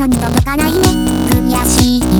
のに届かないね。悔しい。